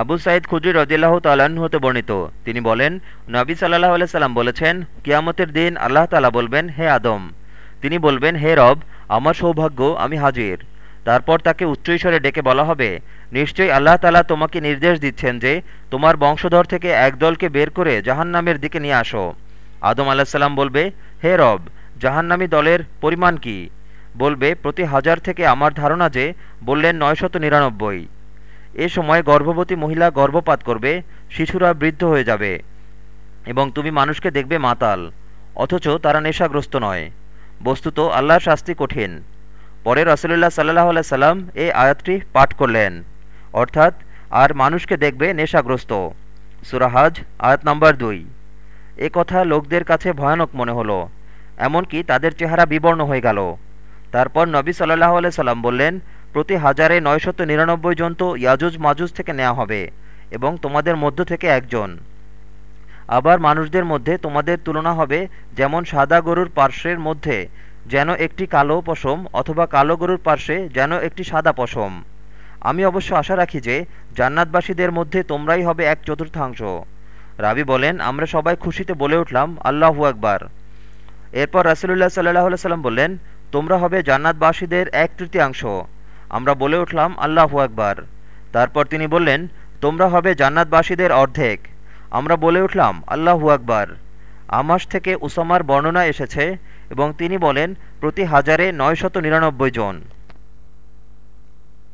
আবু সাইদ খুদ্রি রদিল্লাহ তাল্লাহ্ন হতে বর্ণিত। তিনি বলেন, নবী সাল্লাহ সাল্লাম বলেছেন, কিয়ামতের দিন আল্লাহ তালা বলবেন, হে আদম। তিনি বলবেন, হে রব, আমার সৌভাগ্য, আমি হাজির। তারপর তাকে উচ্চৈস্বরে ডেকে বলা হবে, নিশ্চয়ই আল্লাহ তালা তোমাকে নির্দেশ দিচ্ছেন যে, তোমার বংশধর থেকে একদলকে বের করে জাহান্নামের দিকে নিয়ে আসো। আদম আলাহিসাল্লাম বলবে, হে রব, জাহান্নামী দলের পরিমাণ কি? বলবে, প্রতি হাজার থেকে আমার ধারণা যে, বললেন নয়শত নিরানব্বই। এ সময় গর্ভবতী মহিলা গর্ভপাত করবে, শিশুরা বৃদ্ধ হয়ে যাবে এবং তুমি মানুষকে দেখবে মাতাল, অথচ তারা নেশাগ্রস্ত নয়। বস্তুত আল্লাহর শাস্তি কঠিন। পরে রসুল্লাহ সাল্লাহ আল্লাহ সাল্লাম এই আয়াতটি পাঠ করলেন। অর্থাৎ, আর মানুষকে দেখবে নেশাগ্রস্ত। সুরাহাজ আয়াত নম্বর দুই। এ কথা লোকদের কাছে ভয়ানক মনে হলো, এমনকি তাদের চেহারা বিবর্ণ হয়ে গেল। তারপর নবী সাল্লাহ আলাই সাল্লাম বললেন প্রতি হাজারে নয়শত নিরানব্বই জন তো ইয়াজুজ মাজুজ থেকে নেওয়া হবে এবং তোমাদের মধ্য থেকে একজন। আবার মানুষদের মধ্যে তোমাদের তুলনা হবে যেমন সাদা গরুর পার্শ্বের মধ্যে যেন একটি কালো পশম অথবা কালো গরুর পার্শ্বে যেন একটি সাদা পশম। আমি অবশ্য আশা রাখি যে জান্নাতবাসীদের মধ্যে তোমরাই হবে এক চতুর্থাংশ। রাবি বলেন, আমরা সবাই খুশিতে বলে উঠলাম, আল্লাহু আকবার। এরপর রাসুলুল্লাহ সাল্লাহ সাল্লাম বললেন, তোমরা হবে জান্নাতবাসীদের এক তৃতীয়াংশ। আমরা বলে উঠলাম, আল্লাহু আকবার। তারপর তিনি বললেন, তোমরা হবে জান্নাতবাসীদের অর্ধেক। আমরা বলে উঠলাম, আল্লাহু আকবার। আমাস থেকে উসামার বর্ণনা এসেছে এবং তিনি বলেন, প্রতি হাজারে নয়শত নিরানব্বই জন।